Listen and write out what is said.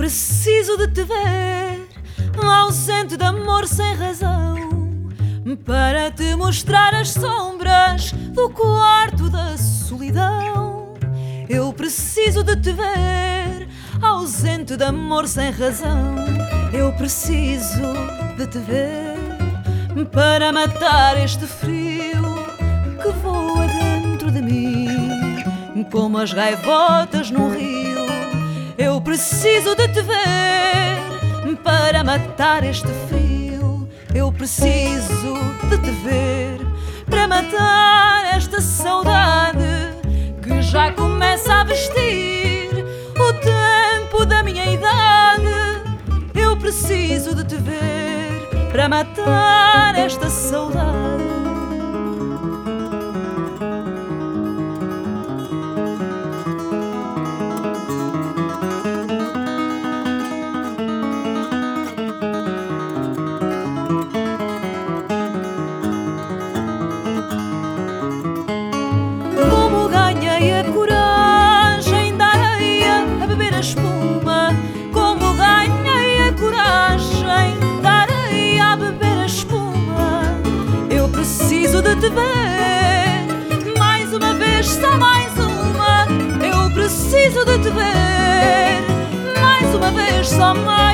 preciso de te ver, ausente de amor sem razão, para te mostrar as sombras do quarto da solidão. Eu preciso de te ver, ausente de amor sem razão. Eu preciso de te ver, para matar este frio que voa dentro de mim, como as gaivotas no rio eu preciso de te ver para matar este frio. Eu preciso de te ver para matar esta saudade que já começa a vestir o tempo da minha idade. Eu preciso de te ver para matar esta saudade. Te ver mais uma vez, só mais uma. Eu preciso de te ver mais uma vez, só mais.